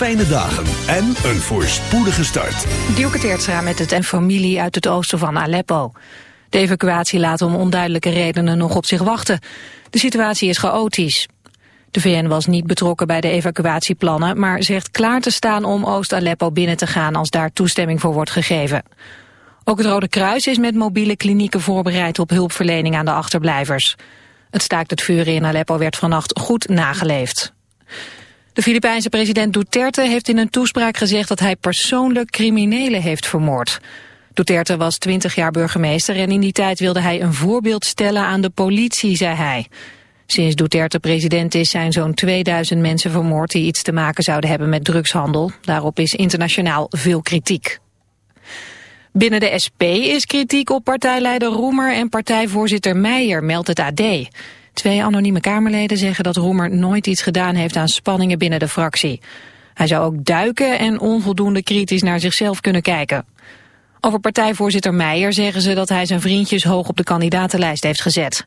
Fijne dagen en een voorspoedige start. Dielke Teertstra met het en familie uit het oosten van Aleppo. De evacuatie laat om onduidelijke redenen nog op zich wachten. De situatie is chaotisch. De VN was niet betrokken bij de evacuatieplannen... maar zegt klaar te staan om Oost-Aleppo binnen te gaan... als daar toestemming voor wordt gegeven. Ook het Rode Kruis is met mobiele klinieken voorbereid... op hulpverlening aan de achterblijvers. Het staakt het vuren in Aleppo werd vannacht goed nageleefd. De Filipijnse president Duterte heeft in een toespraak gezegd dat hij persoonlijk criminelen heeft vermoord. Duterte was 20 jaar burgemeester en in die tijd wilde hij een voorbeeld stellen aan de politie, zei hij. Sinds Duterte president is zijn zo'n 2000 mensen vermoord die iets te maken zouden hebben met drugshandel. Daarop is internationaal veel kritiek. Binnen de SP is kritiek op partijleider Roemer en partijvoorzitter Meijer, meldt het AD. Twee anonieme Kamerleden zeggen dat Roemer nooit iets gedaan heeft aan spanningen binnen de fractie. Hij zou ook duiken en onvoldoende kritisch naar zichzelf kunnen kijken. Over partijvoorzitter Meijer zeggen ze dat hij zijn vriendjes hoog op de kandidatenlijst heeft gezet.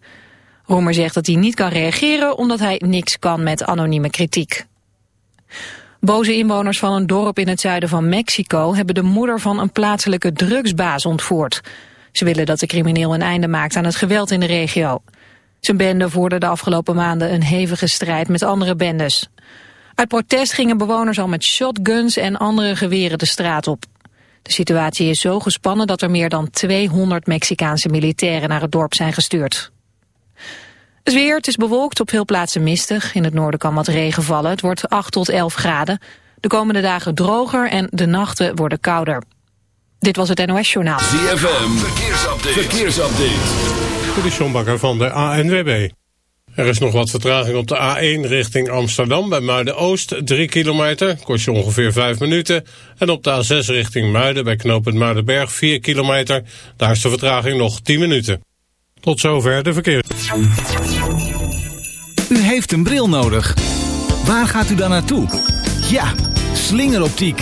Roemer zegt dat hij niet kan reageren omdat hij niks kan met anonieme kritiek. Boze inwoners van een dorp in het zuiden van Mexico hebben de moeder van een plaatselijke drugsbaas ontvoerd. Ze willen dat de crimineel een einde maakt aan het geweld in de regio. Zijn bende voerde de afgelopen maanden een hevige strijd met andere bendes. Uit protest gingen bewoners al met shotguns en andere geweren de straat op. De situatie is zo gespannen dat er meer dan 200 Mexicaanse militairen naar het dorp zijn gestuurd. Het weer, het is bewolkt, op veel plaatsen mistig. In het noorden kan wat regen vallen. Het wordt 8 tot 11 graden. De komende dagen droger en de nachten worden kouder. Dit was het NOS Journaal. ZFM, verkeersupdate. verkeersupdate. De van de ANWB. Er is nog wat vertraging op de A1 richting Amsterdam bij Muiden-Oost, 3 kilometer, kost je ongeveer 5 minuten. En op de A6 richting Muiden bij knooppunt Muidenberg, 4 kilometer, daar is de vertraging nog 10 minuten. Tot zover de verkeer. U heeft een bril nodig. Waar gaat u dan naartoe? Ja, slingeroptiek.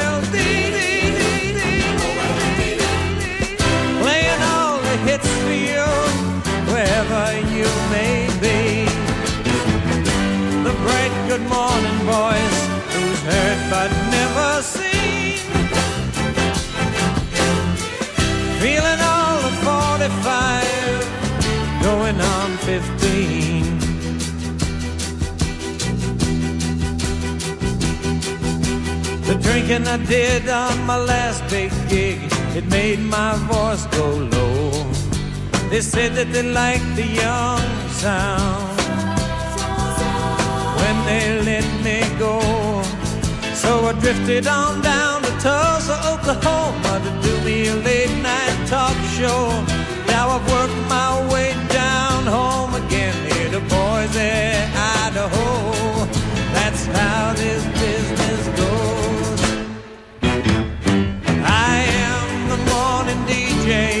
You may be. The bright good morning voice who's heard but never seen. Feeling all of 45, going on 15. The drinking I did on my last big gig, it made my voice go low. They said that they liked the young sound when they let me go. So I drifted on down to Tulsa, Oklahoma to do me a late night talk show. Now I've worked my way down home again here to Boise, Idaho. That's how this business goes. I am the morning DJ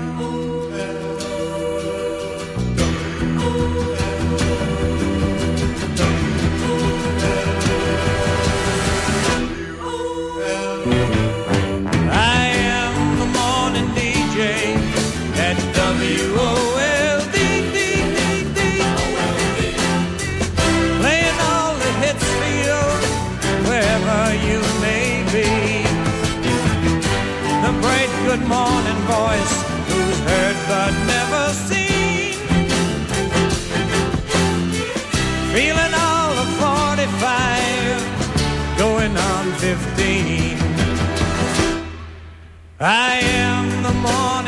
I am the morning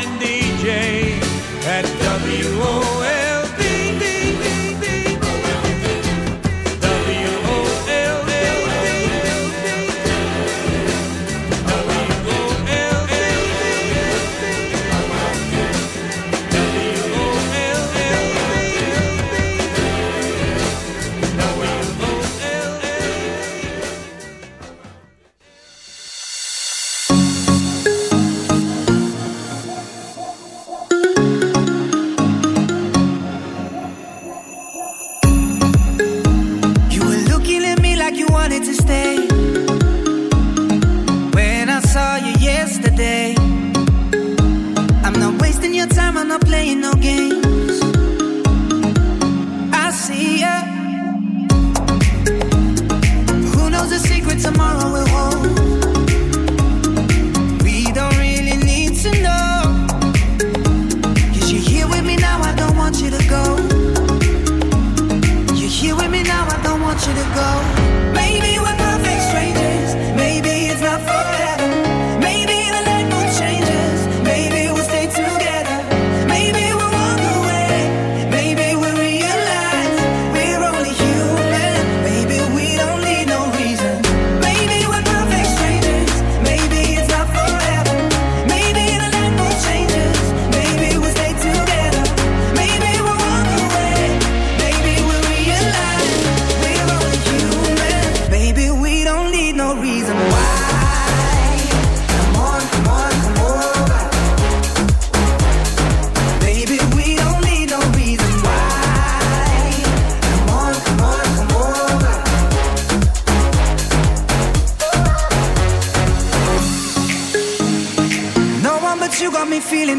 you to go.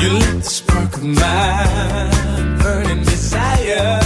You lit the spark of my burning desire.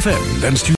ZFM wenst u...